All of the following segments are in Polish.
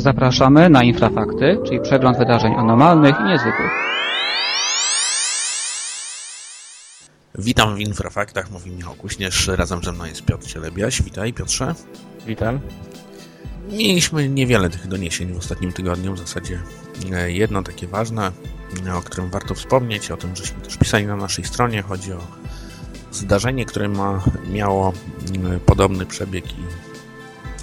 Zapraszamy na Infrafakty, czyli przegląd wydarzeń anormalnych i niezwykłych. Witam w Infrafaktach, mówi Michał Kuśnierz, razem ze mną jest Piotr Cielebiaś. Witaj Piotrze. Witam. Mieliśmy niewiele tych doniesień w ostatnim tygodniu, w zasadzie e, jedno takie ważne, e, o którym warto wspomnieć, o tym żeśmy też pisali na naszej stronie. Chodzi o zdarzenie, które ma, miało podobny przebieg i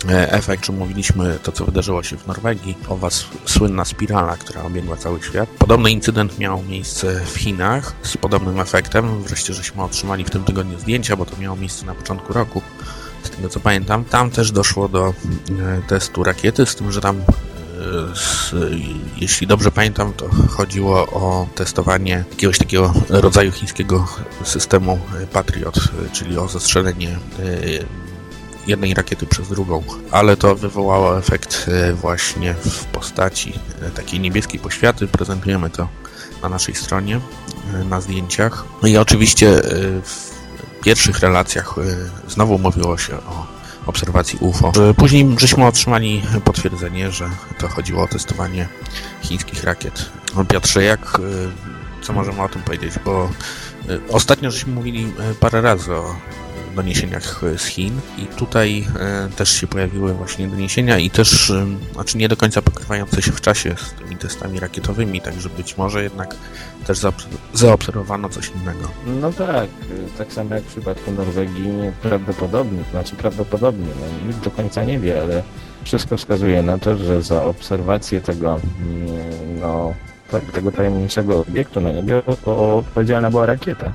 efekt, że mówiliśmy to, co wydarzyło się w Norwegii, owa słynna spirala, która obiegła cały świat. Podobny incydent miał miejsce w Chinach z podobnym efektem. Wreszcie żeśmy otrzymali w tym tygodniu zdjęcia, bo to miało miejsce na początku roku z tego co pamiętam. Tam też doszło do e, testu rakiety, z tym, że tam e, z, jeśli dobrze pamiętam, to chodziło o testowanie jakiegoś takiego rodzaju chińskiego systemu Patriot, czyli o zastrzelenie e, jednej rakiety przez drugą, ale to wywołało efekt właśnie w postaci takiej niebieskiej poświaty. Prezentujemy to na naszej stronie, na zdjęciach. No i oczywiście w pierwszych relacjach znowu mówiło się o obserwacji UFO. Później żeśmy otrzymali potwierdzenie, że to chodziło o testowanie chińskich rakiet. Piotrze, jak, co możemy o tym powiedzieć? Bo ostatnio żeśmy mówili parę razy o doniesieniach z Chin i tutaj e, też się pojawiły właśnie doniesienia i też, e, znaczy nie do końca pokrywające się w czasie z tymi testami rakietowymi, także być może jednak też zaobserwowano coś innego. No tak, tak samo jak w przypadku Norwegii prawdopodobnie, to znaczy prawdopodobnie, no, nikt do końca nie wie, ale wszystko wskazuje na to, że za obserwację tego, mm, no, tak, tego tajemniczego obiektu na niebie odpowiedzialna była rakieta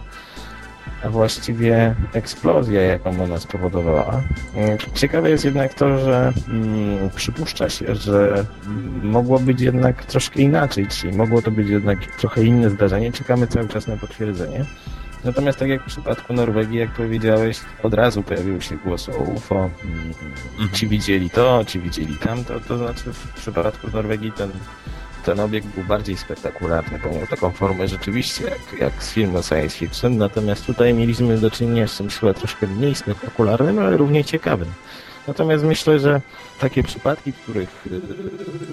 a właściwie eksplozja, jaką ona spowodowała. Mm, ciekawe jest jednak to, że hmm, przypuszcza się, że mogło być jednak troszkę inaczej, czyli mogło to być jednak trochę inne zdarzenie. Czekamy cały czas na potwierdzenie. Natomiast tak jak w przypadku Norwegii, jak powiedziałeś, od razu pojawił się głos o UFO. Hmm, mhm. Ci widzieli to, ci widzieli tamto. To znaczy w przypadku Norwegii ten ten obiekt był bardziej spektakularny, bo miał taką formę rzeczywiście jak, jak z filmu science fiction, natomiast tutaj mieliśmy do czynienia z czymś chyba troszkę mniej spektakularnym, ale równie ciekawym. Natomiast myślę, że takie przypadki, w których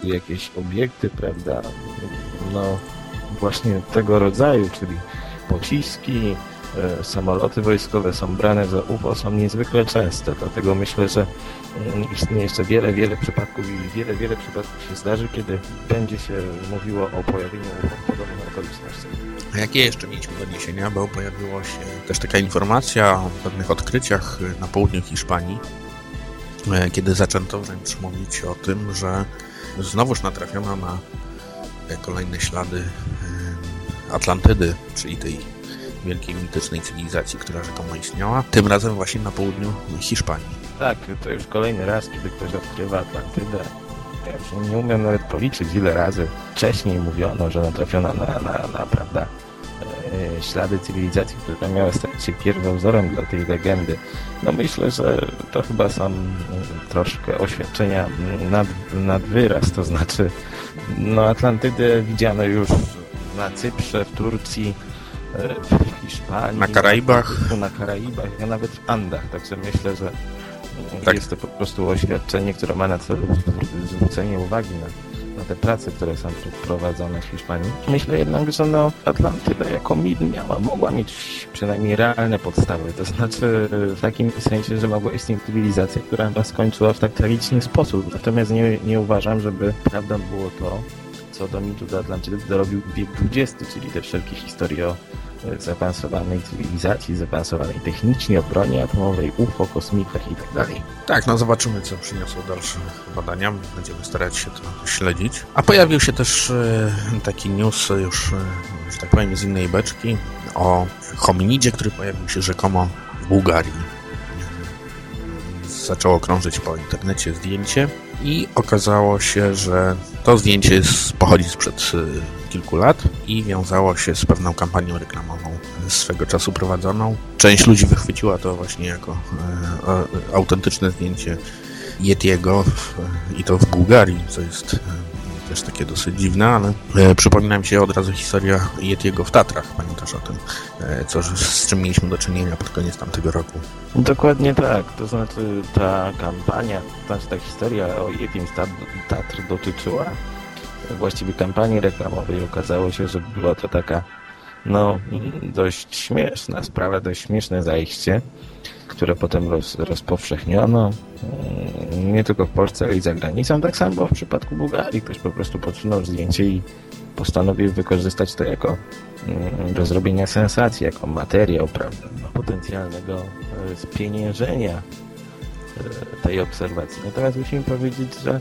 y, jakieś obiekty, prawda, no właśnie tego rodzaju, czyli pociski, samoloty wojskowe są brane za UFO, są niezwykle częste, dlatego myślę, że istnieje jeszcze wiele, wiele przypadków i wiele, wiele przypadków się zdarzy, kiedy będzie się mówiło o pojawieniu podobnych okolicznościach. A jakie jeszcze mieliśmy doniesienia? Bo pojawiła się też taka informacja o pewnych odkryciach na południu Hiszpanii, e, kiedy zaczęto wręcz mówić o tym, że znowuż natrafiono na kolejne ślady e, Atlantydy, czyli tej wielkiej mitycznej cywilizacji, która rzekomo istniała, tym razem właśnie na południu Hiszpanii. Tak, to już kolejny raz, kiedy ktoś odkrywa Atlantydę. Ja nie umiem nawet policzyć, ile razy wcześniej mówiono, że natrafiono na, na, na prawda, e, ślady cywilizacji, które miały stać się pierwowzorem dla tej legendy. No myślę, że to chyba są troszkę oświadczenia nad, nad wyraz, to znaczy no Atlantydę widziano już na Cyprze, w Turcji, w Hiszpanii. Na Karaibach. Na Karaibach, a nawet w Andach, także myślę, że tak. Jest to po prostu oświadczenie, które ma na celu zwrócenie uwagi na, na te prace, które są prowadzone w Hiszpanii. Myślę jednak, że no, Atlantyda jako mit miała, mogła mieć przynajmniej realne podstawy. To znaczy w takim sensie, że mogła istnieć cywilizacja, która skończyła w tak tragiczny sposób. Natomiast nie, nie uważam, żeby prawdą było to, co do mitu do Atlantydy dorobił wiek XX, czyli te wszelkie historie o zaawansowanej cywilizacji, zaawansowanej technicznie, o broni atomowej, UFO, kosmitach i tak dalej. Tak, no zobaczymy, co przyniosą dalsze badania. Będziemy starać się to śledzić. A pojawił się też e, taki news już, e, że tak powiem, z innej beczki o hominidzie, który pojawił się rzekomo w Bułgarii. Zaczęło krążyć po internecie zdjęcie i okazało się, że to zdjęcie pochodzi sprzed e, kilku lat i wiązało się z pewną kampanią reklamową swego czasu prowadzoną. Część ludzi wychwyciła to właśnie jako e, autentyczne zdjęcie Yetiego i to w Bułgarii, co jest e, też takie dosyć dziwne, ale e, przypomina mi się od razu historia Yetiego w Tatrach. Pamiętasz o tym, e, co, z czym mieliśmy do czynienia pod koniec tamtego roku? Dokładnie tak. To znaczy ta kampania, to znaczy ta historia o Yetim z Tatr dotyczyła właściwie kampanii reklamowej. Okazało się, że była to taka no, dość śmieszna sprawa, dość śmieszne zajście, które potem roz, rozpowszechniono nie tylko w Polsce, ale i za granicą. Tak samo w przypadku Bułgarii. Ktoś po prostu podsunął zdjęcie i postanowił wykorzystać to jako mm, do zrobienia sensacji, jako materiał prawda, no, potencjalnego e, spieniężenia e, tej obserwacji. Natomiast musimy powiedzieć, że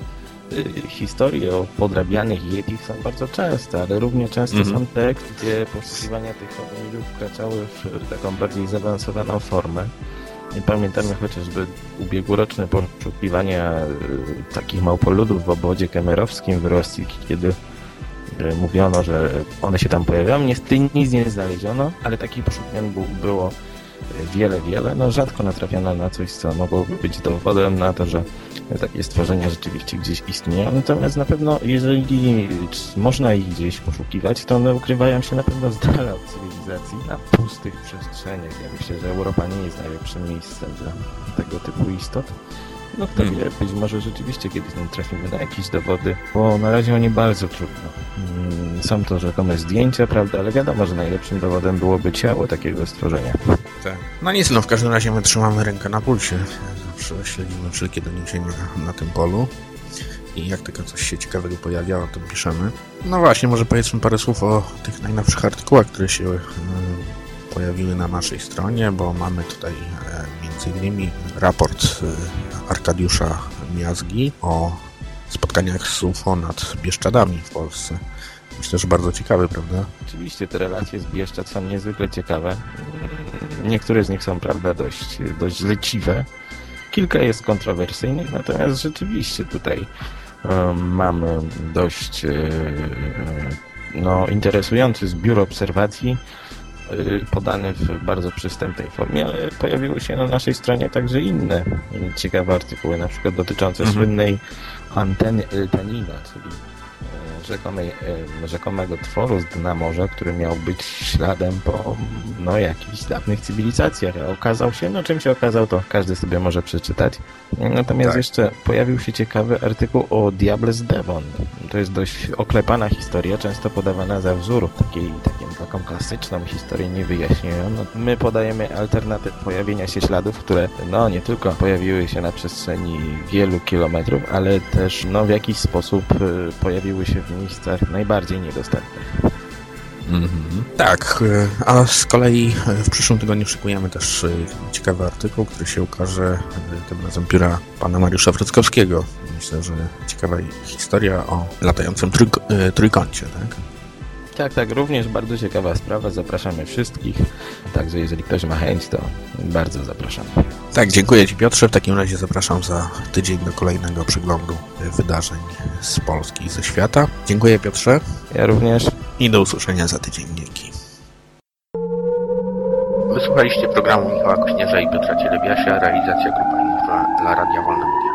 Y, historie o podrabianych Yeti są bardzo częste, ale równie często mm -hmm. są te, gdzie poszukiwania tych hominidów wkraczały w taką bardziej zaawansowaną formę. Pamiętamy chociażby ubiegłoroczne poszukiwania y, takich małpoludów w obodzie kemerowskim w Rosji, kiedy y, mówiono, że one się tam pojawiają. Niestety nic nie znaleziono, ale takich poszukiwań było wiele, wiele. No rzadko natrafiano na coś, co mogłoby być dowodem na to, że takie stworzenia rzeczywiście gdzieś istnieją. Natomiast na pewno, jeżeli można ich gdzieś poszukiwać, to one ukrywają się na pewno z dala od cywilizacji, na pustych przestrzeniach. Ja myślę, że Europa nie jest najlepszym miejscem dla tego typu istot. No kto hmm. wie, być może rzeczywiście kiedyś tam trafimy na jakieś dowody, bo na razie oni bardzo trudno. Mm, są to rzekome zdjęcia, prawda, ale wiadomo, że najlepszym dowodem byłoby ciało takiego stworzenia. Tak. No nic, no w każdym razie my trzymamy rękę na pulsie. Zawsze śledzimy wszelkie doniesienia na tym polu. I jak tylko coś się ciekawego pojawia, o tym piszemy. No właśnie, może powiedzmy parę słów o tych najnowszych artykułach, które się y, pojawiły na naszej stronie, bo mamy tutaj e, innymi raport y, Arkadiusza Miazgi o spotkaniach z UFO nad Bieszczadami w Polsce. Myślę, że bardzo ciekawy, prawda? Oczywiście te relacje z Bieszczad są niezwykle ciekawe. Niektóre z nich są, prawda, dość, dość leciwe. Kilka jest kontrowersyjnych, natomiast rzeczywiście tutaj um, mamy dość e, no, interesujący zbiór obserwacji Y, podany w bardzo przystępnej formie, ale pojawiły się na naszej stronie także inne ciekawe artykuły, na przykład dotyczące mhm. słynnej anteny Eltanina, czyli rzekomej, rzekomego tworu z dna morza, który miał być śladem po no, jakichś dawnych cywilizacjach. Okazał się, no czym się okazał, to każdy sobie może przeczytać. Natomiast tak. jeszcze pojawił się ciekawy artykuł o Diables Devon. To jest dość oklepana historia, często podawana za wzór takiej, takim, taką klasyczną historię niewyjaśnioną. No, my podajemy alternatyw pojawienia się śladów, które no nie tylko pojawiły się na przestrzeni wielu kilometrów, ale też no, w jakiś sposób y, pojawiły się w miejscach najbardziej niedostępnych. Mm -hmm. Tak, e, a z kolei e, w przyszłym tygodniu szykujemy też ciekawy artykuł, który się ukaże tym razem pióra pana Mariusza Wrockowskiego. Myślę, że ciekawa historia o latającym trójk trójkącie, tak? Tak, tak, również bardzo ciekawa sprawa. Zapraszamy wszystkich. Także jeżeli ktoś ma chęć, to bardzo zapraszamy. Tak, dziękuję Ci Piotrze. W takim razie zapraszam za tydzień do kolejnego przeglądu wydarzeń z Polski i ze świata. Dziękuję Piotrze. Ja również. I do usłyszenia za tydzień. Dzięki. Wysłuchaliście programu Michała Kośnierza i Piotra Cielebiasia, realizacja Grupa Infra dla Radia Wolna